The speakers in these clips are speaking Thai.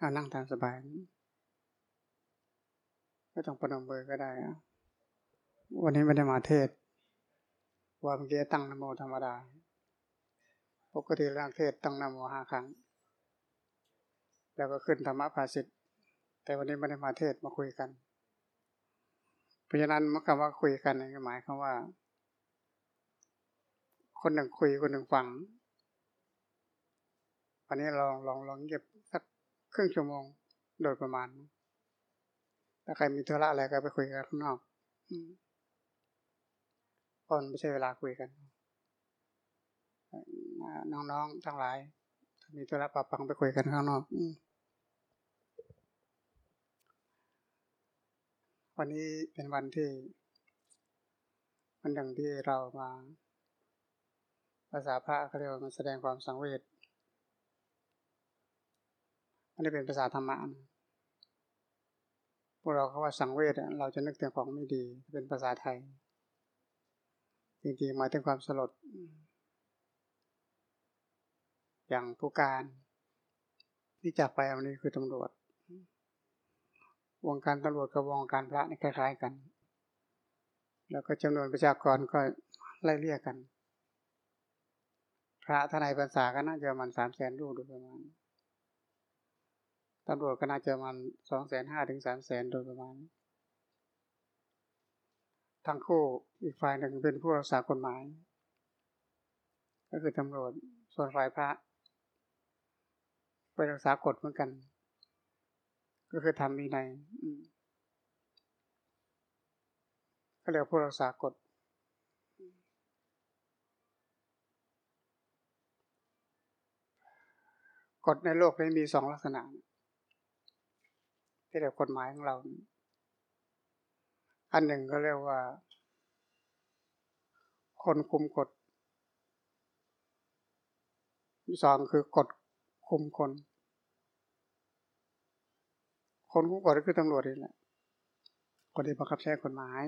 อานั่งตามสบาย ไม่ต้องประนมมือก็ได้อะวันนี้ไม่ได้มาเทศ ว่าเมื่อกี้ตั้งนโมธรรมดา ปกติร่างเทศตั้งนโมห้าครั้ง แล้วก็ขึ้นธรรมะภาสิทธิ์แต่วันนี้ไม่ได้มาเทศมาคุยกัน เพราะฉะนั้นเมื่อคำว่าคุยกันนี่หมายความว่า คนหนึ่งคุยคนหนึ่งฟังวันนี้ลองลองลองเก็บสัก ครึ่งชั่วโมง โดยประมาณ ถ้าใครมีธุระอะไรก็ไปคุยกันข้างนอกคนไม่ใช่เวลาคุยกัน น้องๆทั้งหลายมีธุระปะปังไปคุยกันข้างนอกวันนี้เป็นวันที่วันหนึ่งที่เรามา ภาษาพระเขาเรียกว่ามาแสดงความสังเวช อันนี้เป็นภาษาธรรมะนะพวกเราเขาว่าสังเวชเราจะนึกถึงของไม่ดี เป็นภาษาไทย จริงๆหมายถึงความสลด อย่างผู้การที่จากไปวันนี้คือตำรวจ วงการตำรวจกับวงการพระนี่คล้ายๆกัน แล้วก็จำนวนประชากรก็ไล่เลี่ยกัน พระทนายภาษาก็น่าจะประมันสามแสนรูปโดยประมาณ ตำรวจก็น่าจะมันสองแสนห้าถึงสามแสนโดยประมาณ ทั้งคู่อีกฝ่ายหนึ่งเป็นผู้รักษากฎหมาย ก็คือตำรวจส่วนฝ่ายพระไปรักษากฎเหมือนกัน ก็คือทำมีในก็เรียกผู้รักษากฎกฎในโลกนี้มีสองลักษณะ ที่เรียกกฎหมายของเรา อันหนึ่งก็เรียกว่า คนคุมกฎสองคือกฎคุมคน คนคุมกฎก็คือตำรวจนี่แหละคนที่บังคับใช้กฎหมาย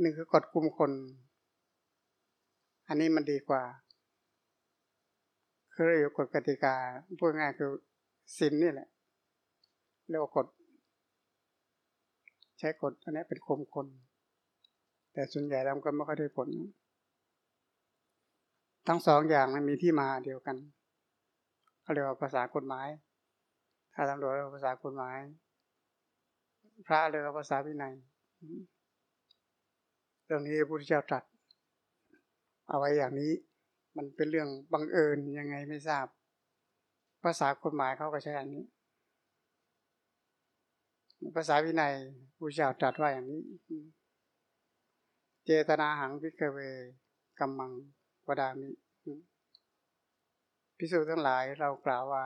หนึ่งคือกฎคุมคน อันนี้มันดีกว่า คือเรียกกฎกติกาพูดง่ายคือสินนี่แหละ เรียกว่ากฎใช้กฎอันนี้เป็นคมคน แต่ส่วนใหญ่แล้วก็ไม่ค่อยได้ผล ทั้งสองอย่างมันมีที่มาเดียวกันเขาเรียกว่าภาษากฎหมาย ถ้าตำรวจเรียกภาษากฎหมาย พระเรียกภาษาวินัยเรื่องนี้พระพุทธเจ้าตรัส เอาไว้อย่างนี้ มันเป็นเรื่องบังเอิญยังไงไม่ทราบ ภาษากฎหมายเขาก็ใช้อันนี้ ภาษาวินัยพระเจ้าตรัสว่าอย่างนี้ เจตนาหังพิกเวกัมมังวดามิพิสูจน์ทั้งหลายเรากล่าวว่า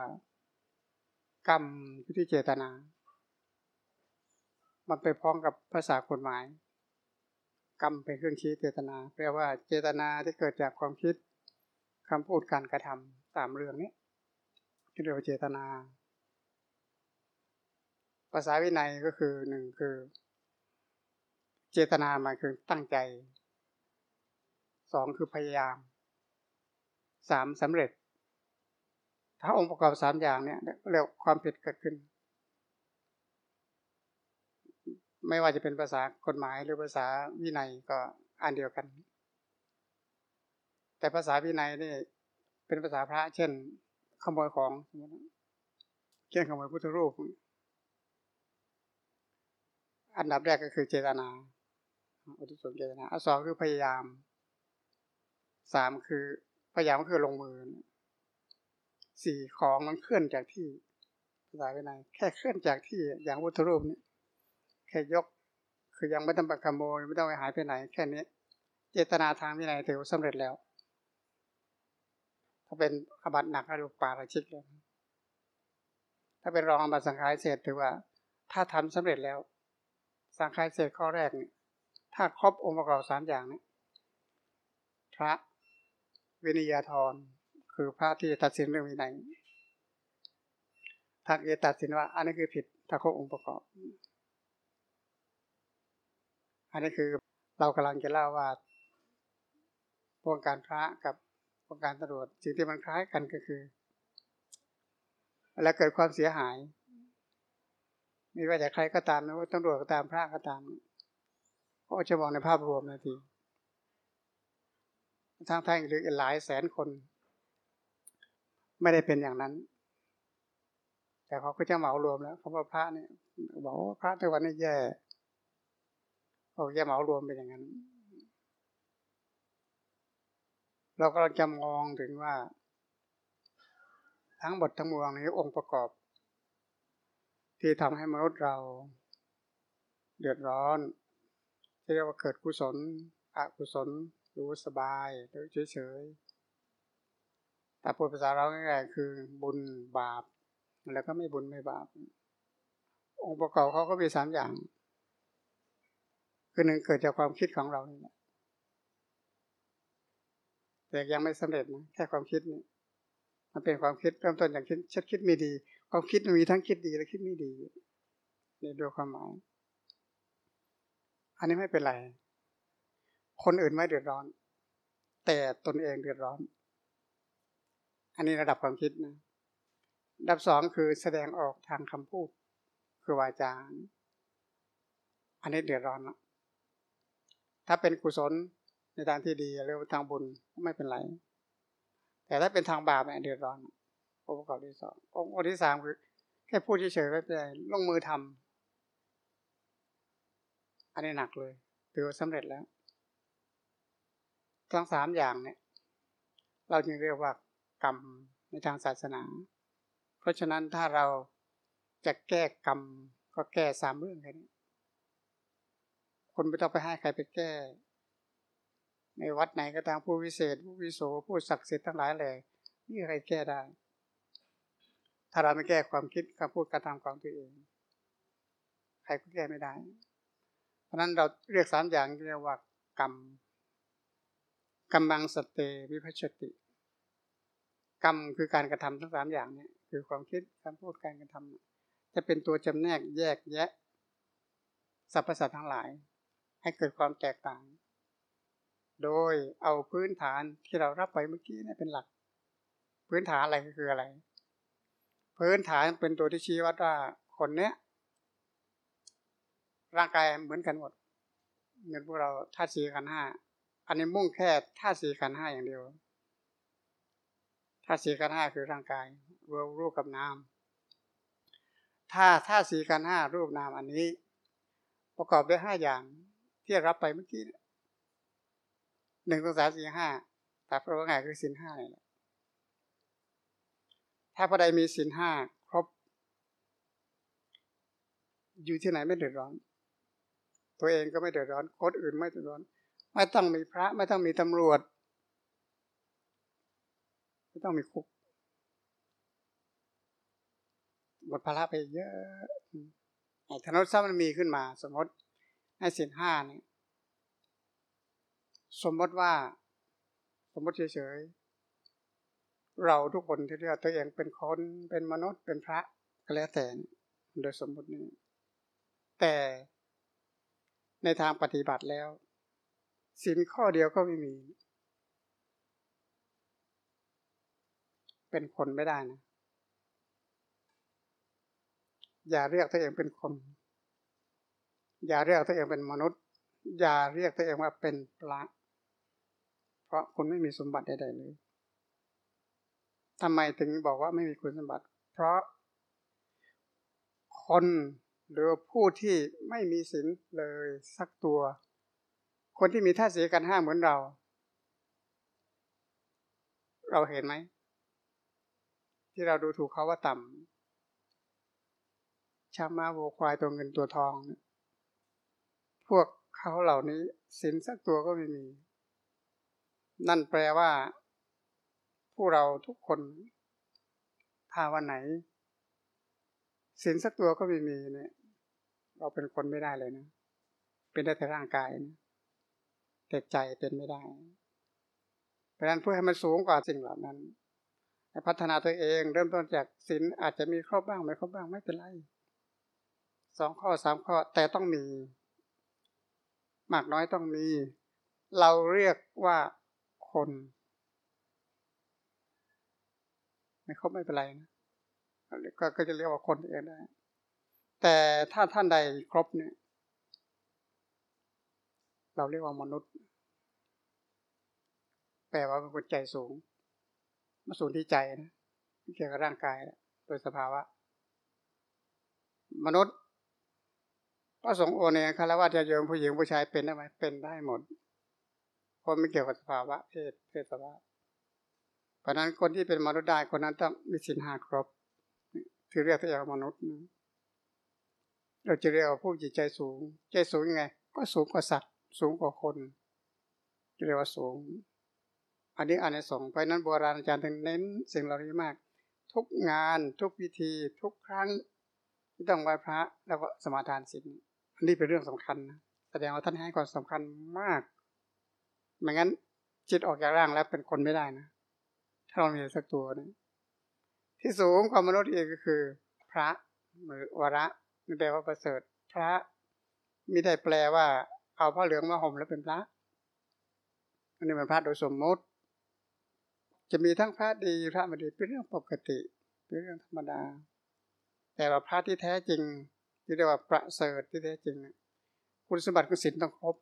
กรรมอยู่ที่เจตนา มันไปพ้องกับภาษากฎหมาย กรรมเป็นเครื่องชี้เจตนา แปลว่าเจตนาที่เกิดจากความคิดคำพูดการกระทำสามเรื่องนี้ที่เรียกว่าเจตนา ภาษาวินัยก็คือหนึ่งคือ เจตนาหมายคือตั้งใจสองคือพยายามสามสำเร็จ ถ้าองค์ประกอบสามอย่างเนี่ยเรียกความผิดเกิดขึ้น ไม่ว่าจะเป็นภาษากฎหมายหรือภาษาวินัยก็อันเดียวกัน แต่ภาษาวินัยนี่เป็นภาษาพระ เช่น ขโมยของเช่นขโมยพุทธรูป อันดับแรกก็คือเจตนา อุทิศส่วนเจตนา อันสองคือพยายาม สามคือพยายามก็คือลงมือ สี่ของมันเคลื่อนจากที่ภาษาวินัยแค่เคลื่อนจากที่อย่างวัตถุรูปนี้แค่ยก คือยังไม่ต้องไปขโมยไม่ต้องไปหายไปไหน แค่นี้ เจตนาทางวินัยถือว่าสำเร็จแล้ว ถ้าเป็นอบัตหนักก็ดูปาราชิกเลยถ้าเป็นรองอบัตสังขารเศษถือว่า ถ้าทำสำเร็จแล้ว สังขารเศษข้อแรกเนี่ยถ้าครบองค์ประกอบสามอย่างนี้พระวินิยาธรคือพระที่ตัดสินเรื่องวินัยท่านจะตัดสินว่า อันนี้คือผิดถ้าครบองค์ประกอบ อันนี้คือเรากำลังจะเล่าว่าวงการพระกับวงการตำรวจสิ่งที่มันคล้ายกันก็คือ แล้วเกิดความเสียหาย ไม่ว่าจะใครก็ตามไม่ว่าตำรวจก็ตามพระก็ตามก็จะมองในภาพรวมนาทีทั้งแท่งหรือหลายแสนคน ไม่ได้เป็นอย่างนั้น แต่เขาก็จะเหมารวมแล้วเขาบอกพระเนี่ยบอกว่าพระในวันนี้แย่เขาจะเหมารวมเป็นอย่างนั้น เราก็จะมองถึงว่า ทั้งหมดทั้งมวงนี้องค์ประกอบ ที่ทำให้มนุษย์เรา เดือดร้อนที่เรียกว่าเกิดกุศลอกุศลรู้สบายรือเฉยๆแต่พูดภาษาเราง่ายๆคือบุญบาป แล้วก็ไม่บุญไม่บาป องค์ประกอบเขาก็มีสามอย่าง คือหนึ่งเกิดจากความคิดของเราเนี่ยแต่ยังไม่สำเร็จนะแค่ความคิดนี่มันเป็นความคิดเริ่มต้นอย่างคิดชัดคิดไม่ดี ความคิดมีทั้งคิดดีและคิดไม่ดีนี่ดูความหมาย อันนี้ไม่เป็นไร คนอื่นไม่เดือดร้อน แต่ตนเองเดือดร้อน อันนี้ระดับความคิดนะระดับสองคือแสดงออกทางคำพูด คือวาจา อันนี้เดือดร้อนละถ้าเป็นกุศลในทางที่ดีหรือทางบุญไม่เป็นไร แต่ถ้าเป็นทางบาปเนี่ยเดือดร้อน องค์ประกอบที่สององค์ที่สามคือแค่พูดเฉยๆไม่เป็นไรลงมือทำอันนี้หนักเลยถือว่าสำเร็จแล้วทั้งสามอย่างเนี่ย เราจึงเรียกว่ากรรมในทางศาสนา เพราะฉะนั้นถ้าเราจะแก้กรรมก็แก้สามเรื่องแค่นี้คนไม่ต้องไปให้ใครไปแก้ ในวัดไหนก็ตามผู้วิเศษ ผู้วิโสผู้ศักดิ์สิทธิ์ทั้งหลายเลยนี่ใครแก้ได้ ถ้าเราไม่แก้ความคิดคำพูดการทำของตัวเอง ใครก็แก้ไม่ได้ เพราะนั้นเราเรียกสามอย่างเรียกว่ากรรมกำลังสเตวิพัชติ กรรมคือการกระทำทั้งสามอย่างเนี่ยคือความคิดการพูดการกระทำจะเป็นตัวจำแนกแยกแยะสรรพสัตว์ทั้งหลาย ให้เกิดความแตกต่าง โดยเอาพื้นฐานที่เรารับไปเมื่อกี้นี่เป็นหลัก พื้นฐานอะไรก็คืออะไร พื้นฐานเป็นตัวที่ชี้วัดว่าคนเนี้ยร่างกายเหมือนกันหมดเหมือนพวกเราธาตุสี่ขันห้าอันนี้มุ่งแค่ธาตุสี่ขันห้าอย่างเดียวธาตุสี่ขันห้าคือร่างกายรวมรูปกับนามถ้าธาตุสี่ขันห้ารูปนามอันนี้ ประกอบด้วยห้าอย่างที่รับไปเมื่อกี้หนึ่งสองสามสี่ห้าแต่พระว่าไงคือสินห้าเลย ถ้าพระใดมีสินห้าครบ อยู่ที่ไหนไม่เดือดร้อน ตัวเองก็ไม่เดือดร้อนคนอื่นไม่เดือดร้อน ไม่ต้องมีพระ ไม่ต้องมีตำรวจ ไม่ต้องมีคุกหมดภาระไปเยอะไอ้ธนทรัพย์มันมีขึ้นมา สมมติให้สินห้าเนี่ยสมมติว่า สมมติเฉย เราทุกคนที่เรียกตัวเองเป็นคนเป็นมนุษย์เป็นพระก็แล้วแต่โดยสมมตินี้ แต่ในทางปฏิบัติแล้วสินข้อเดียวก็ไม่มี เป็นคนไม่ได้นะ อย่าเรียกตัวเองเป็นคน อย่าเรียกตัวเองเป็นมนุษย์ อย่าเรียกตัวเองว่าเป็นพระ เพราะคุณไม่มีสมบัติใดๆเลย ทำไมถึงบอกว่าไม่มีคุณสมบัติ เพราะคนหรือผู้ที่ไม่มีศีลเลยสักตัว คนที่มีท่าเสียกันห้าเหมือนเรา เราเห็นไหม ที่เราดูถูกเขาว่าต่ำชามาโวควายตัวเงินตัวทอง พวกเขาเหล่านี้สินสักตัวก็ไม่มี นั่นแปลว่า ผู้เราทุกคนถ้าวันไหนสินสักตัวก็ไม่มีเนี่ย เราเป็นคนไม่ได้เลยนะ เป็นได้แต่ร่างกายนะแต่ใจเป็นไม่ได้เพราะนั้นเพื่อให้มันสูงกว่าสิ่งเหล่านั้นพัฒนาตัวเองเริ่มต้นจากศีลอาจจะมีครบบ้างไม่ครบบ้างไม่เป็นไรสองข้อสามข้อแต่ต้องมี มากน้อยต้องมี เราเรียกว่าคน ไม่ครบไม่เป็นไรนะก็จะเรียกว่าคนเองได้ แต่ถ้าท่านใดครบเนี่ย เราเรียกว่ามนุษย์ แปลว่าเป็นคนใจสูง มาสูงที่ใจนะเกี่ยวกับร่างกาย โดยสภาวะ มนุษย์พระสงฆ์โอเนี่ยคารวะจะโยมผู้หญิงผู้ชายเป็นได้ไหมเป็นได้หมดเพราะไม่เกี่ยวกับสภาวะเพศเพศสภาวะ เพราะนั้นคนที่เป็นมนุษย์ได้คนนั้นต้องมีสินห้าครบ ถือเรียกตัวเองมนุษย์ เราจะเรียกว่าผู้จิตใจสูง ใจสูงยังไง ก็สูงกว่าสัตว์ สูงกว่าคนเรียกว่าสูง อันนี้อันในสองเพราะนั้นโบราณอาจารย์ถึงเน้นสิ่งเหล่านี้มาก ทุกงานทุกพิธีทุกครั้งที่ต้องไหว้พระแล้วก็สมาทานศีลอันนี้เป็นเรื่องสำคัญนะแสดงว่าท่านให้ความสำคัญมากไม่งั้นจิตออกจากร่างแล้วเป็นคนไม่ได้นะ ถ้าเรามีสักตัวนะที่สูงกว่ามนุษย์องก็คือ พระหรือวระนี่แปลว่าประเสริฐ พระม่ได้แปลว่า เอาผ้าเหลืองมาห่มแล้วเป็นพระอันนี้เป็นพระโดยสมมติ จะมีทั้งพระดีพระไม่ดีเป็นเรื่องปกติ เป็นเรื่องธรรมดา แต่ว่าพระที่แท้จริง ที่เรียกว่าประเสริฐที่แท้จริงคุณสมบัติของศีลต้องครบ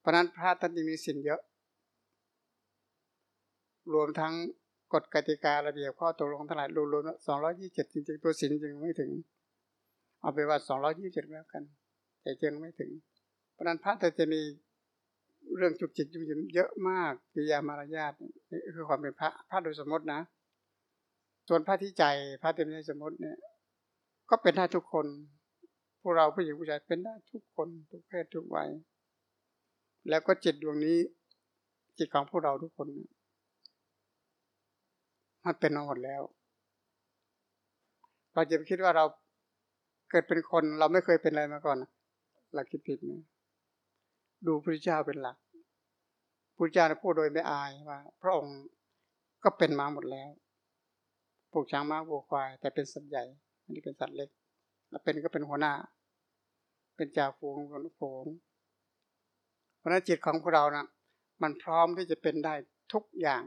เพราะนั้นพระท่านจึงมีศีลเยอะ รวมทั้งกฎกติการะเบียบข้อตกลงทั้งหลายรวมๆสองร้อยี่สิบเจ็ดจริงๆ ตัวศีลจึงไม่ถึง เอาไปว่าสองร้อยี่สิบเจ็ดแล้วกัน แต่จึงไม่ถึง เพราะนั้นพระแต่จะมีเรื่องจุกจิกจุกจิเยอะมากกิยามารยาทนี่คือความเป็นพระพระโดยสมมตินะ ส่วนพระที่ใจพระเต็มใจสมมติเนี่ย ก็เป็นได้ทุกคนพวกเราผู้หญิงผู้ชายเป็นได้ทุกคนทุกเพศทุกวัยแล้วก็จิตดวงนี้จิตของพวกเราทุกคน มันเป็นมาหมดแล้ว เราจะไปคิดว่าเราเกิดเป็นคนเราไม่เคยเป็นอะไรมาก่อนเราคิดผิดนะดูพระเจ้าเป็นหลักพระเจ้าพูดโดยไม่อายว่า พระองค์ก็เป็นมาหมดแล้วปลูกช้างม้าวัวควาย แต่เป็นสัตว์ใหญ่ อันนี้เป็นสัตว์เล็กแล้วเป็นก็เป็นหัวหน้า เป็นจ่าฝูงคนฝูงเพราะนั้นจิตของพวกเรานะมันพร้อมที่จะเป็นได้ทุกอย่าง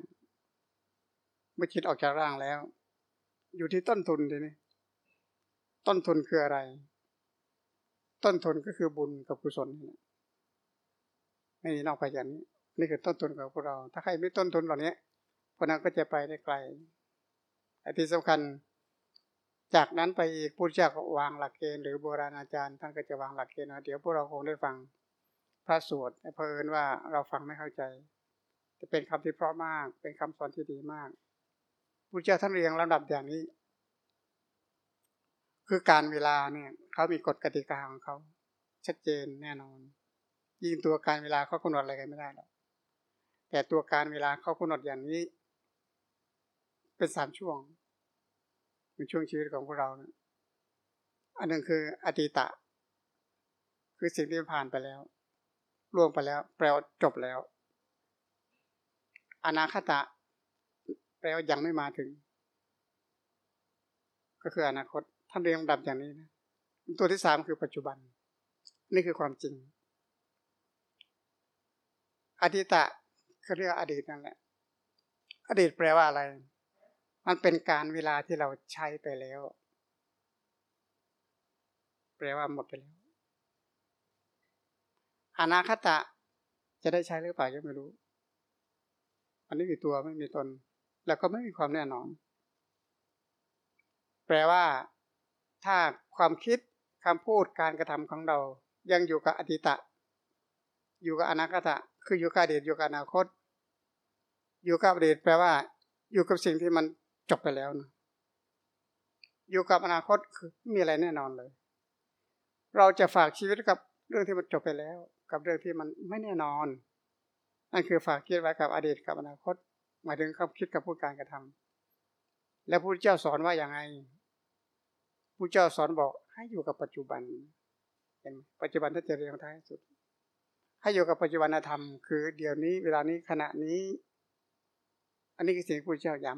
เมื่อจิตออกจากร่างแล้ว อยู่ที่ต้นทุนทีนี้ต้นทุนคืออะไร ต้นทุนก็คือบุญกับกุศลนี่ไม่มีนอกไปอย่างนี้นี่คือต้นทุนของพวกเรา ถ้าใครไม่ต้นทุนเหล่านี้พวกนั้นก็จะไปได้ไกลไอ้ที่สำคัญ จากนั้นไปอีกพุทธเจ้าก็วางหลักเกณฑ์หรือโบราณอาจารย์ท่านก็จะวางหลักเกณฑ์นะเดี๋ยวพวกเราคงได้ฟังพระสวดเพลินว่าเราฟังไม่เข้าใจ จะเป็นคำที่เพราะมาก เป็นคำสอนที่ดีมาก พุทธเจ้าท่านเรียงลำดับอย่างนี้ คือการเวลาเนี่ยเขามีกฎกติกาของเขาชัดเจนแน่นอน ยิ่งตัวการเวลาเขากำหนดอะไรกันไม่ได้หรอกแต่ตัวการเวลาเขากำหนดอย่างนี้ เป็นสามช่วงเป็นช่วงชีวิตของพวกเรานะอันหนึ่งคืออดีตะ คือสิ่งที่ผ่านไปแล้วล่วงไปแล้ว แปลว่าจบแล้ว อนาคตะ แปลว่ายังไม่มาถึง ก็คืออนาคต ท่านเรียงดับอย่างนี้นะตัวที่สามคือปัจจุบัน นี่คือความจริง อดีตะเขาเรียกอดีตนั่นแหละ อดีตแปลว่าอะไร มันเป็นการเวลาที่เราใช้ไปแล้ว แปลว่าหมดไปแล้ว อนาคตะจะได้ใช้หรือเปล่ายังไม่รู้ อันนี้มีตัวไม่มีตน แล้วก็ไม่มีความแน่นอน แปลว่า ถ้าความคิดคำพูดการกระทำของเรา ยังอยู่กับอดีตะ อยู่กับอนาคตะ คืออยู่กับอดีตอยู่กับอนาคต อยู่กับอดีตแปลว่า อยู่กับสิ่งที่มันจบไปแล้วนะอยู่กับอนาคตคือมีอะไรแน่นอนเลย เราจะฝากชีวิตกับเรื่องที่มันจบไปแล้ว กับเรื่องที่มันไม่แน่นอน นั่นคือฝากคิดไว้กับอดีตกับอนาคต หมายถึงคำคิดกับพูดการกระทำแล้วพระเจ้าสอนว่าอย่างไงพระเจ้าสอนบอกให้อยู่กับปัจจุบันเห็นปัจจุบันถ้าจะเรียงท้ายสุด ให้อยู่กับปัจจุบันธรรมคือ เดี๋ยวนี้เวลานี้ขณะนี้ อันนี้คือสิ่งที่พระเจ้าย้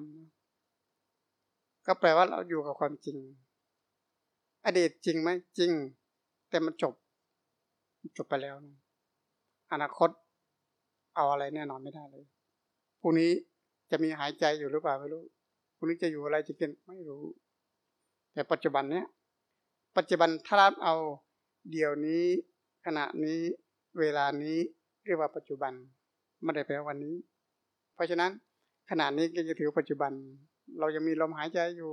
ำก็แปลว่าเราอยู่กับความจริง อดีตจริงไหมจริง แต่มันจบ จบไปแล้ว อนาคตเอาอะไรแน่นอนไม่ได้เลยพรุ่งนี้ จะมีหายใจอยู่หรือเปล่าไม่รู้พรุ่งนี้จะอยู่อะไรจะกินไม่รู้ แต่ปัจจุบันเนี้ยปัจจุบันถ้ารับเอาเดี๋ยวนี้ขณะนี้เวลานี้เรียกว่าปัจจุบันไม่ได้แปลวันนี้ เพราะฉะนั้นขณะนี้ก็จะถือปัจจุบัน เรายังมีลมหายใจอยู่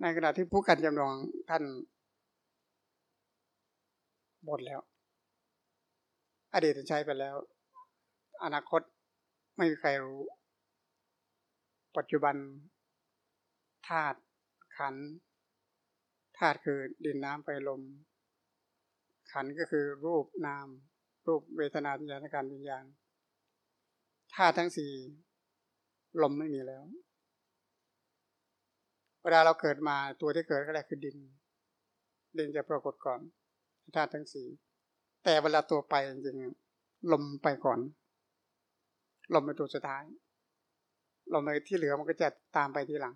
ในขณะที่ผู้กันจำลองท่านหมดแล้ว อดีตใช้ไปแล้ว อนาคตไม่มีใครรู้ ปัจจุบันธาตุขันธาตุคือดินน้ำไฟลม ขันก็คือรูปนาม รูปเวทนาสัญญาการวิญญาณธาตุทั้งสี่ลมไม่มีแล้ว เวลาเราเกิดมาตัวที่เกิดก็แรกคือดิน ดินจะปรากฏก่อนธาตุทั้งสี่แต่เวลาตัวไปจริงๆลมไปก่อน ลมเป็นตัวสุดท้าย ลมไปที่เหลือมันก็จะตามไปทีหลัง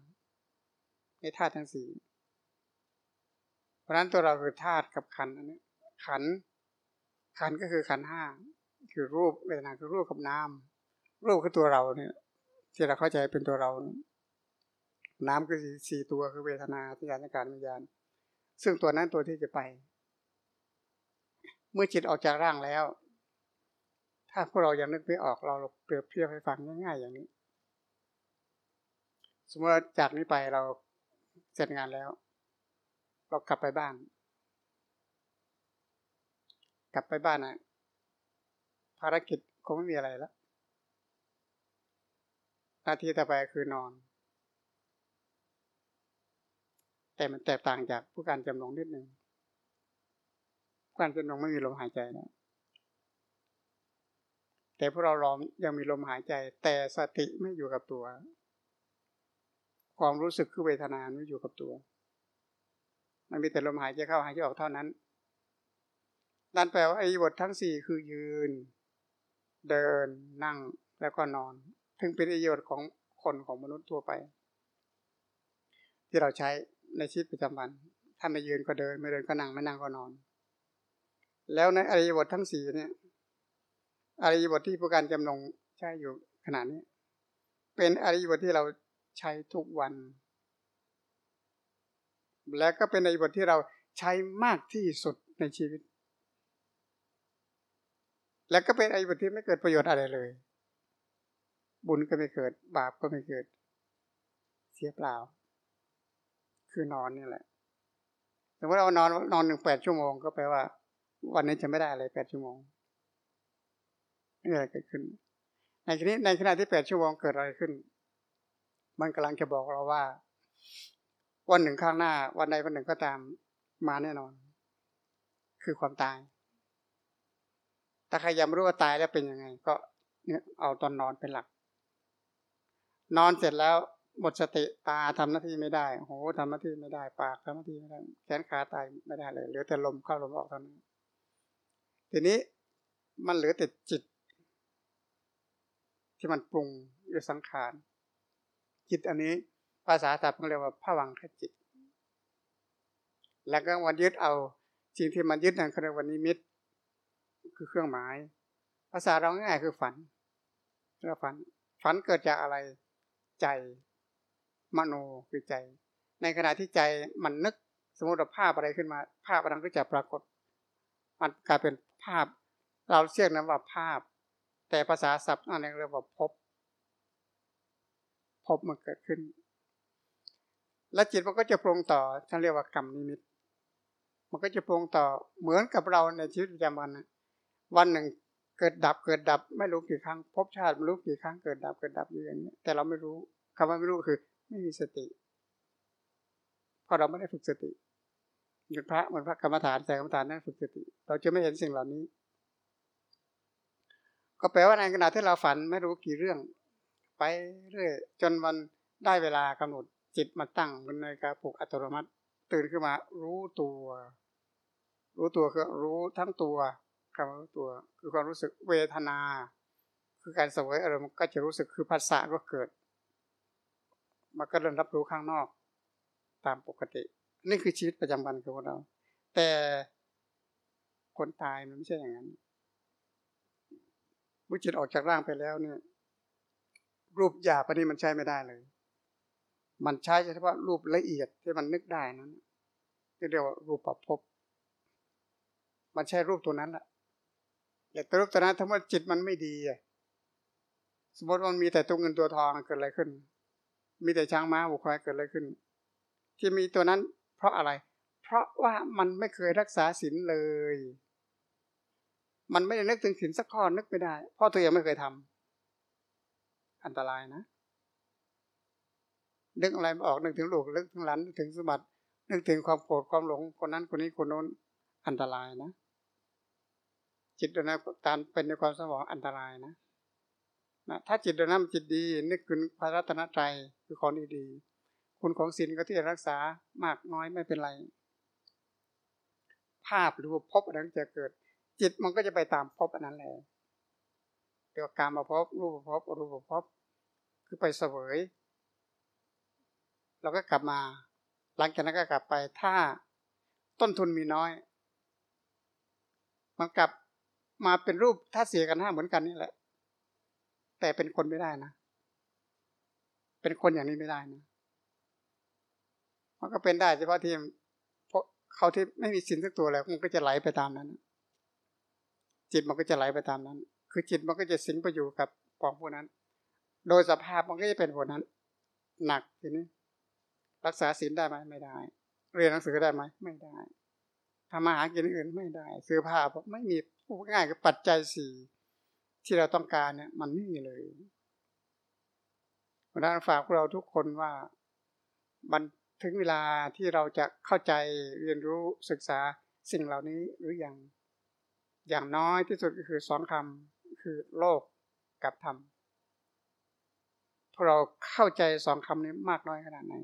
ในธาตุทั้งสี่เพราะนั้นตัวเราคือธาตุกับขันอันนี้ขัน ขันก็คือขันห้าคือรูปเวทนาคือรูปกับนามรูปคือตัวเราเนี่ย ที่เราเข้าใจเป็นตัวเรา น้ำคือสี่ตัวคือเวทนาสัญญาณการวิญญาณ ซึ่งตัวนั้นตัวที่จะไป เมื่อจิตออกจากร่างแล้ว ถ้าพวกเรายังนึกไม่ออกเราเปรียบเทียบให้ฟังง่ายๆอย่างนี้ สมมติจากนี้ไปเราเสร็จงานแล้ว เรากลับไปบ้าน กลับไปบ้านนะภารกิจคงไม่มีอะไรแล้วหน้าที่ต่อไปคือนอน แต่มันแตกต่างจากผู้การจำลองนิดหนึ่งผู้การจำลองไม่มีลมหายใจนะแต่พวกเราล้อมยังมีลมหายใจ แต่สติไม่อยู่กับตัว ความรู้สึกคือเวทนาไม่อยู่กับตัว มันมีแต่ลมหายใจเข้าหายใจออกเท่านั้น นั่นแปลว่าไอ้บททั้งสี่คือยืน เดินนั่งแล้วก็นอน ถึงเป็นประโยชน์ของคนของมนุษย์ทั่วไป ที่เราใช้ในชีวิตประจำวัน ถ้าไม่ยืนก็เดิน ไม่เดินก็นั่งไม่นั่งก็นอน แล้วในอริยบททั้งสี่เนี่ยอริยบทที่ผู้การจำลองใช้อยู่ขณะนี้ เป็นอริยบทที่เรา ใช้ทุกวัน และก็เป็นอริยบทที่เราใช้มากที่สุดในชีวิต และก็เป็นอริยบทที่ไม่เกิดประโยชน์อะไรเลย บุญก็ไม่เกิด บาปก็ไม่เกิด เสียเปล่า คือนอนนี่แหละสมมติเรานอนนอนหนึ่งแปดชั่วโมงก็แปลว่า วันนี้จะไม่ได้อะไรแปดชั่วโมงนี่อะไรเกิดขึ้น ในขณะในขณะที่แปดชั่วโมงเกิดอะไรขึ้น มันกำลังจะบอกเราว่า วันหนึ่งข้างหน้า วันใดวันหนึ่งก็ตามมาแน่นอน คือความตายแต่ใครยังไม่รู้ว่าตายแล้วเป็นยังไง ก็เนี่ยเอาตอนนอนเป็นหลัก นอนเสร็จแล้วหมดสติตาทำหน้าที่ไม่ได้โหูทำหน้าที่ไม่ได้ ปากทำหน้าที่ไม่ได้แขนขาตายไม่ได้เลยเหลือแต่ลมเข้าลมออกเท่านั้นทีนี้มันเหลือแต่จิต ที่มันปรุงอยู่สังขาร จิตอันนี้ ภาษาศัพท์เรียกว่าผวังขจิต แล้วก็วันยึดเอาสิ่งที่มันยึดนั่นคือวันนี้มิตรคือเครื่องหมาย ภาษาเราง่ายคือฝันเรียกฝัน ฝันเกิดจากอะไร ใจ มโนคือใจ ในขณะที่ใจมันนึกสมมติว่าภาพอะไรขึ้นมา ภาพอะไรก็จะปรากฏ มันกลายเป็นภาพ เราเรียกนั้นว่าภาพ แต่ภาษาศัพท์อะไรเรียกว่าพบ พบมันเกิดขึ้น และจิตมันก็จะปรุงต่อท่านเรียกว่ากรรมนิมิต มันก็จะปรุงต่อเหมือนกับเราในชีวิตประจำวันนะวันหนึ่งเกิดดับเกิดดับไม่รู้กี่ครั้งพบชาติไม่รู้กี่ครั้งเกิดดับเกิดดับอยู่อย่างนี้แต่เราไม่รู้คำว่าไม่รู้คือ ไม่มีสติเพราะเราไม่ได้ฝึกสติเหมือนพระเหมือนพระกรรมฐานแต่กรรมฐานนั่นฝึกสติ เราจะไม่เห็นสิ่งเหล่านี้ ก็แปลว่าในขณะที่เราฝันไม่รู้กี่เรื่อง ไปเรื่อยจนวันได้เวลากำหนดจิตมาตั้งบนในการปลุกอัตโนมัติ ตื่นขึ้นมารู้ตัว รู้ตัวคือรู้ทั้งตัวคำรู้ตัว คือความรู้สึกเวทนา คือการสวยอารมณ์ก็จะรู้สึกคือภาษาก็เกิด มันก็เริ่มรับรู้ข้างนอก ตามปกติ นี่คือชีวิตประจำวันของเรา แต่คนตายมันไม่ใช่อย่างนั้นบุจิตออกจากร่างไปแล้วเนี่ย รูปหยาบอันนี้มันใช้ไม่ได้เลย มันใช้เฉพาะรูปละเอียดที่มันนึกได้นั้นที่เรียกว่ารูปประพบมันใช่รูปตัวนั้นแหละแต่รูปตัวนั้นถ้าว่าจิตมันไม่ดีสมมติมันมีแต่ตัวเงินตัวทองเกิดอะไรขึ้น มีแต่ช้างม้าบุคคลเกิดอะไรขึ้น ที่มีตัวนั้น เพราะอะไร เพราะว่ามันไม่เคยรักษาศีลเลย มันไม่ได้นึกถึงศีลสักข้อนึกไม่ได้ เพราะตัวเองไม่เคยทำ อันตรายนะนึกอะไรออกนึกถึงลูกนึกถึงหลานนึกถึงสมบัติ นึกถึงความโกรธความหลงคนนั้นคนนี้คนโน้นอันตรายนะ จิตดวงนั้นการเป็นในความสมองอันตรายนะนะถ้าจิตดวงนั้นจิตดี นึกถึงพระรัตนตรัยคือของดีๆคุณของศีลก็ที่จะรักษามากน้อยไม่เป็นไร ภาพหรือว่าพบอะไรจะเกิด จิตมันก็จะไปตามพบอันนั้นแหละ เดี๋ยวการมาพบรูปพบรูปพบคือไปเสวย เราก็กลับมา หลังจากนั้นก็กลับไปถ้าต้นทุนมีน้อย มันกลับมาเป็นรูปถ้าเสียกันห้าเหมือนกันนี่แหละ แต่เป็นคนไม่ได้นะ เป็นคนอย่างนี้ไม่ได้นะมันก็เป็นได้เฉพาะที่เพราะเขาที่ไม่มีสินสักตัวแล้วมันก็จะไหลไปตามนั้นจิตมันก็จะไหลไปตามนั้น คือจิตมันก็จะสิงไปอยู่กับปองพวกนั้น โดยสภาพมันก็จะเป็นพวกนั้น หนักทีนี้ รักษาศีลได้ไหมไม่ได้ เรียนหนังสือได้ไหมไม่ได้ทำมาหารกินอื่นไม่ได้ซื้อผ้าเพราะไม่มีพูดง่ายคือปัจจัยสี่ที่เราต้องการเนี่ย มันไม่มีเลยเพราะนั้นฝากพวกเราทุกคนว่ามันถึงเวลาที่เราจะเข้าใจเรียนรู้ศึกษาสิ่งเหล่านี้หรืออยังอย่างน้อยที่สุดก็คือสอนคำ คือโลกกับธรรมพวกเราเข้าใจสองคำนี้มากน้อยขนาดไหน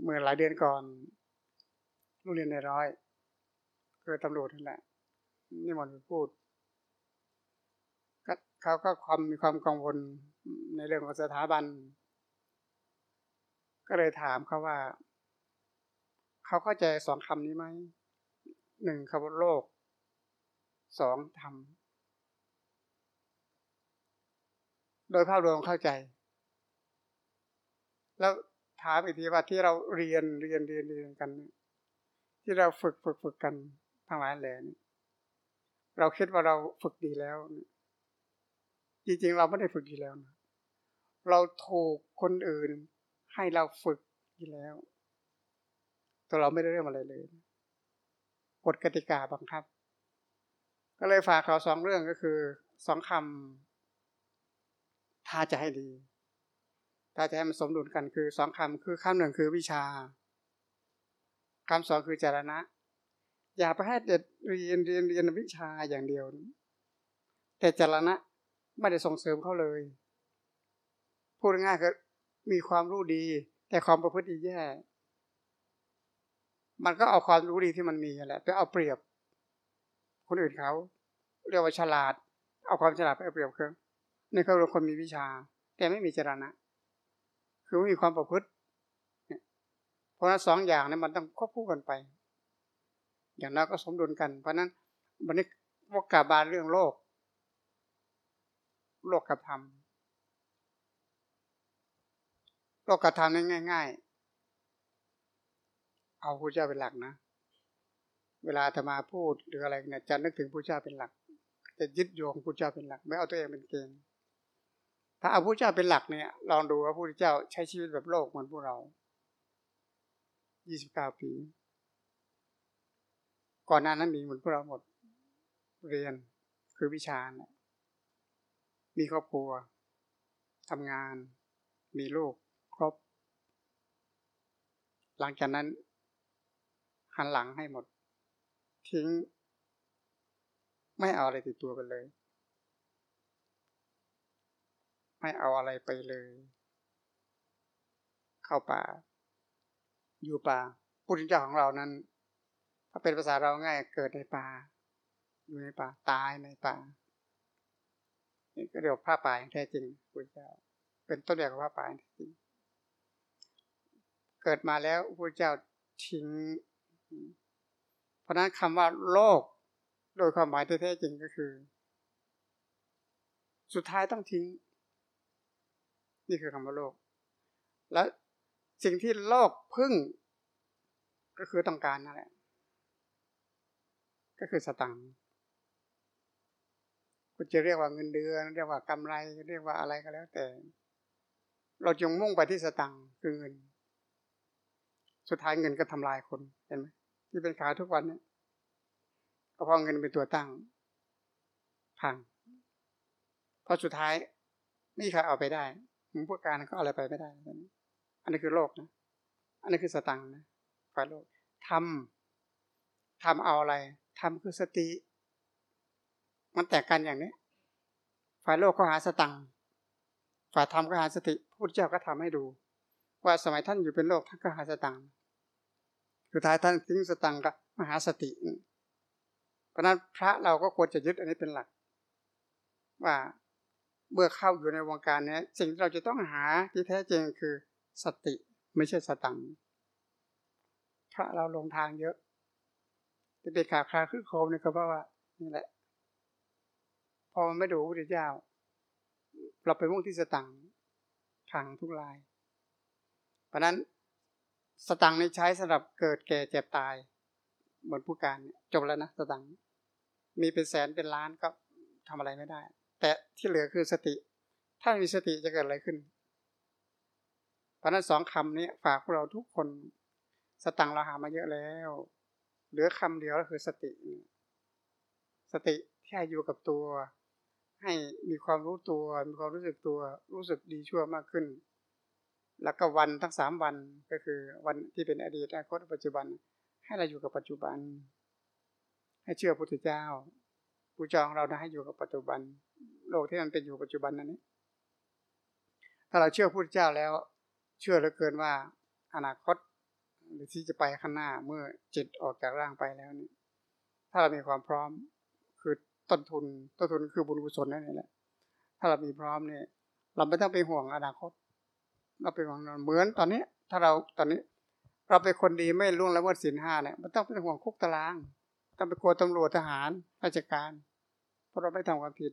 เมื่อหลายเดือนก่อนลูกเรียนในร้อยคือตำรวจนั่นแหละนี่มันพูดเขาก็ความมีความกังวลในเรื่องของสถาบัน ก็เลยถามเขาว่า เขาเข้าใจสองคำนี้ไหมหนึ่งคำว่าโลก สองธรรมโดยภาพรวมเข้าใจ แล้วถามอีกทีว่าที่เราเรียนเรียนเรียนเรียนกัน ที่เราฝึกฝึกฝึกกันทั้งหลายแหล่เราคิดว่าเราฝึกดีแล้ว จริงๆ เราไม่ได้ฝึกดีแล้วนะเราถูกคนอื่นให้เราฝึกดีแล้ว แต่เราไม่ได้เรื่องอะไรเลยกฎกติกาบังคับ ก็เลยฝากเขาสองเรื่องก็คือสองคำถ้าจะให้ดี ถ้าจะให้มันสมดุลกันคือสองคำคือคำหนึ่งคือวิชาคำสองคือจารณะ อย่าไปให้เด็ดเรียนเรียนเรียนวิชาอย่างเดียว แต่จารณะไม่ได้ส่งเสริมเขาเลย พูดง่ายคือมีความรู้ดี แต่ความประพฤติแย่ มันก็เอาความรู้ดีที่มันมีแหละไปเอาเปรียบ คนอื่นเขาเรียกว่าฉลาด เอาความฉลาดไปเอาเปรียบเขาในเขาเป็คนมีวิชา แต่ไม่มีจรณะ คือมีความประพฤติเพราะนั้นสองอย่างนี้มันต้องควบคู่กันไป อย่างนั้นก็สมดุลกัน เพราะนั้นวันนี้วกกาบาลเรื่องโลก โลกกับธรรมโลกกับธรรมนี่ง่าย ๆ เอาพระเจ้าเป็นหลักนะ เวลาธรรมาพูดหรืออะไรเนี่ยจะนึกถึงพระเจ้าเป็นหลัก จะยึดโยงพระเจ้าเป็นหลัก ไม่เอาตัวเองเป็นเกณฑ์ถ้าเอาพระเจ้าเป็นหลักเนี่ย ลองดูว่าพระเจ้าใช้ชีวิตแบบโลกเหมือนพวกเรา29ปี ก่อนหน้านั้นมีเหมือนพวกเราหมด เรียนคือวิชาเนี่ยมีครอบครัวทำงาน มีลูกครบ หลังจากนั้นหันหลังให้หมด ทิ้ง ไม่เอาอะไรติดตัวไปเลย ไม่เอาอะไรไปเลย เข้าป่า อยู่ป่าพุทธเจ้าของเรานั้น ถ้าเป็นภาษาเราง่ายเกิดในป่า อยู่ในป่าตายในป่านี่ก็เรียกผ้าป่ายังแท้จริงพุทธเจ้า เป็นต้นแบบของผ้าป่าแท้จริง เกิดมาแล้วพระเจ้าทิ้ง เพราะนั้นคำว่าโลก โดยความหมายแท้จริงก็คือ สุดท้ายต้องทิ้ง นี่คือคำว่าโลก แล้วสิ่งที่โลกพึ่ง ก็คือต้องการนั่นแหละก็คือสตังค์คุณจะเรียกว่าเงินเดือนเรียกว่ากำไรเรียกว่าอะไรก็แล้วแต่ เราจงมุ่งไปที่สตังค์คือเงิน สุดท้ายเงินก็ทำลายคนเห็นไหม ที่เป็นขาทุกวันเนี่ยก็เพราะเงินเป็นตัวตั้ง พังพอสุดท้ายนี่ใครเอาไปได้มึงพวกการก็อะไรไปไม่ได้ อันนี้คือโลกนะ อันนี้คือสตังนะฝ่ายโลกทำทำเอาอะไรทำคือสติ มันแตกกันอย่างนี้ ฝ่ายโลกก็หาสตังฝ่ายธรรมก็หาสติพุทธเจ้าก็ทำให้ดู ว่าสมัยท่านอยู่เป็นโลกท่านก็หาสตังค์ สุดท้ายท่านทิ้งสตังก็มหาสติ เพราะนั้นพระเราก็ควรจะยึดอันนี้เป็นหลัก ว่าเมื่อเข้าอยู่ในวงการนี้สิ่งที่เราจะต้องหาที่แท้จริงคือสติไม่ใช่สตังพระเราลงทางเยอะจะเป็นขาคลาคือโคมเนี่ยก็เพราะว่านี่แหละ พอมันไม่ดูพระพุทธเจ้า เราไปมุ่งที่สตังพังทุกลาย เพราะนั้น สตังนี้ใช้สำหรับเกิดแก่เจ็บตายเหมือนผู้การจบแล้วนะสตังมีเป็นแสนเป็นล้านก็ทำอะไรไม่ได้ แต่ที่เหลือคือสติ ถ้ามีสติจะเกิดอะไรขึ้น เพราะนั้นสองคำนี้ฝากพวกเราทุกคน สตังเราหามาเยอะแล้ว เหลือคำเดียวก็คือสติ สติที่ให้อยู่กับตัว ให้มีความรู้ตัว มีความรู้สึกตัว รู้สึกดีชั่วมากขึ้น แล้วก็วันทั้งสามวันก็คือวันที่เป็นอดีตอนาคตปัจจุบัน ให้เราอยู่กับปัจจุบัน ให้เชื่อพระพุทธเจ้าผู้จองเราได้ให้อยู่กับปัจจุบัน โลกที่มันเป็นอยู่ปัจจุบันนั้นนี้ถ้าเราเชื่อพุทธเจ้าแล้ว เชื่อเหลือเกินว่า อนาคตหรือที่จะไปข้างหน้าเมื่อจิตออกจากร่างไปแล้วนี่ถ้าเรามีความพร้อมคือต้นทุนต้นทุนคือบุญกุศลนั่นเองแหละถ้าเรามีพร้อมเนี่ย เราไม่ต้องไปห่วงอนาคต เราไปห่วงเหมือนตอนนี้ ถ้าเราตอนนี้ เราเป็นคนดีไม่ล่วงละเมิดศีลห้าเนี่ยมันต้องเป็นห่วงคุกตาราง ต้องไปกลัวตำรวจทหารราชการ เพราะเราไม่ทำความผิด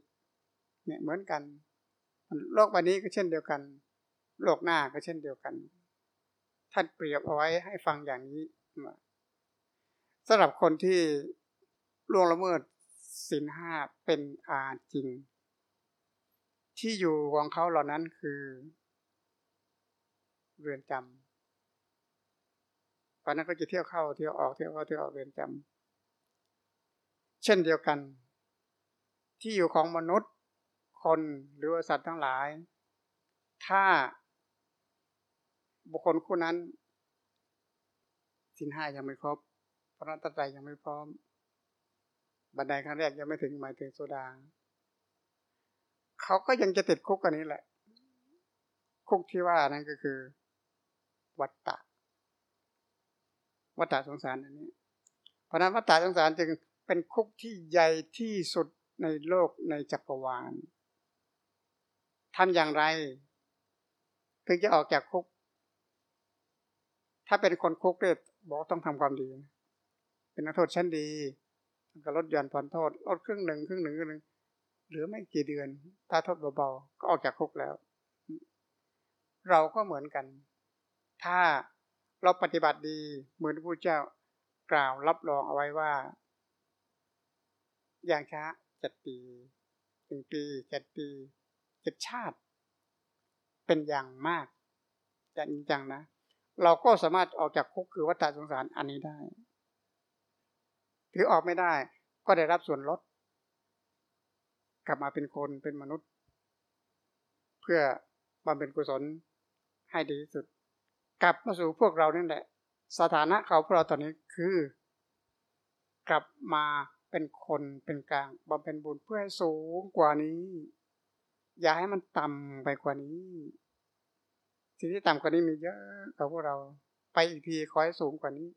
เนี่ยเหมือนกันโลกวันนี้ก็เช่นเดียวกัน โลกหน้าก็เช่นเดียวกัน ท่านเปรียบเอาไว้ให้ฟังอย่างนี้สำหรับคนที่ล่วงละเมิดสินห้าเป็นอาจริง ที่อยู่ของเขาเหล่านั้นคือ เรือนจำเพราะนั้นก็จะเที่ยวเข้าเที่ยวออกเที่ยวเข้าเที่ยวออกเรือนจำเช่นเดียวกัน ที่อยู่ของมนุษย์ คนหรือสัตว์ทั้งหลาย ถ้าบุคคลคู่นั้นสินห้ายังไม่ครบพระรัตตรัยยังไม่พร้อม บันไดขั้นแรกยังไม่ถึงหมายถึงโซดาเขาก็ยังจะติดคุกกันนี้แหละ คุกที่ว่านั่นก็คือ วัตตะวัตตะสงสารอันนี้ เพราะนั้นวัตตะสงสารจึงเป็นคุกที่ใหญ่ที่สุดในโลกในจักรวาลทำอย่างไรถึงจะออกจากคุก ถ้าเป็นคนคุกเนี่ยบอกต้องทำความดี เป็นนักโทษชั้นดีก็ลดหย่อนผ่อนโทษลดครึ่งหนึ่งครึ่งหนึ่งครึ่งหนึ่งหรือไม่กี่เดือน ถ้าโทษเบาๆก็ออกจากคุกแล้ว เราก็เหมือนกัน ถ้าเราปฏิบัติดีเหมือนพระเจ้ากล่าวรับรองเอาไว้ว่า อย่างช้าเจ็ดปีหนึ่งปีเจ็ดปีเจ็ดชาติ เป็นอย่างมากจะจริงจังนะ เราก็สามารถออกจากคุกคือวัฏสงสารอันนี้ได้ถือออกไม่ได้ ก็ได้รับส่วนลด กลับมาเป็นคนเป็นมนุษย์ เพื่อบำเพ็ญกุศลให้ดีที่สุด กลับมาสู่พวกเรานี่แหละ สถานะเขาพวกเราตอนนี้คือ กลับมาเป็นคนเป็นกลางบำเพ็ญบุญเพื่อให้สูงกว่านี้ อย่าให้มันต่ำไปกว่านี้สิ่งที่ต่ำกว่านี้มีเยอะกับพวกเราไปอีกทีคอยสูงกว่านี้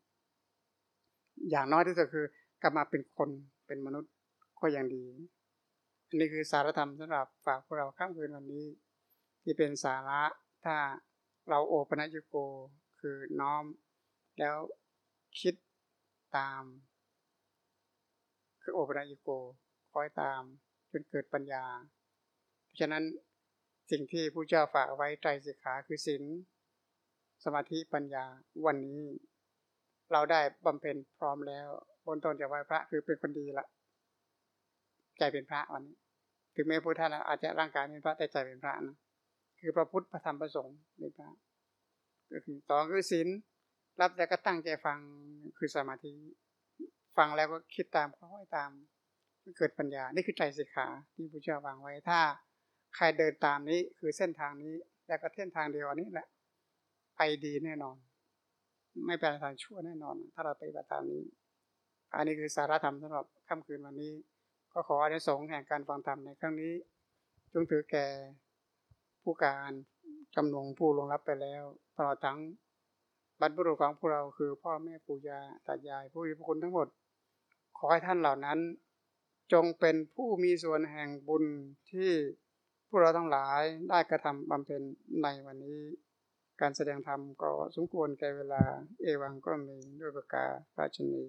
อย่างน้อยที่สุดคือกลับมาเป็นคนเป็นมนุษย์ก็ยังดี อันนี้คือสารธรรมสำหรับฝากพวกเราข้ามคืนวันนี้ ที่เป็นสาระถ้า เราโอปนัญโกคือน้อม แล้วคิดตาม คือโอปนัญโกคอยตามจนเกิดปัญญา เพราะฉะนั้นสิ่งที่ผู้เจ้าฝากไว้ใจสิกขาคือศีลสมาธิปัญญาวันนี้ เราได้บำเพ็ญพร้อมแล้ว บนตนจะไหว้พระคือเป็นคนดีละใจเป็นพระวันนี้ ถึงแม้พุทธะอาจจะร่างกายเป็นพระแต่ใจเป็นพระนะ คือพระพุทธพระธรรมพระสงฆ์เป็นพระก็คือต่อคือศีลรับแต่ก็ตั้งใจฟังคือสมาธิ ฟังแล้วก็คิดตามค่อยตามเกิดปัญญา นี่คือใจสิกขาที่พระเจ้าวางไว้ถ้า ใครเดินตามนี้คือเส้นทางนี้ แล้วก็เส้นทางเดียวนี้แหละไปดีแน่นอน ไม่เป็นทางชั่วแน่นอน ถ้าเราไปแบบตามนี้ อันนี้คือสาระธรรมสำหรับค่ำคืนวันนี้ ก็ขออนุสงส์แห่งการฟังธรรมในครั้งนี้ จงถือแก่ ผู้การจำนงผู้ลงรับไปแล้ว ตลอดทั้งบรรพบุรุษของพวกเราคือพ่อแม่ปู่ย่าตายายผู้มีพระคุณทั้งหมด ขอให้ท่านเหล่านั้น จงเป็นผู้มีส่วนแห่งบุญที่พวกเราทั้งหลายได้กระทำบำเพ็ญในวันนี้ การแสดงธรรมก็สมควรแก่เวลา เอวังก็มีด้วยประกาศราชนี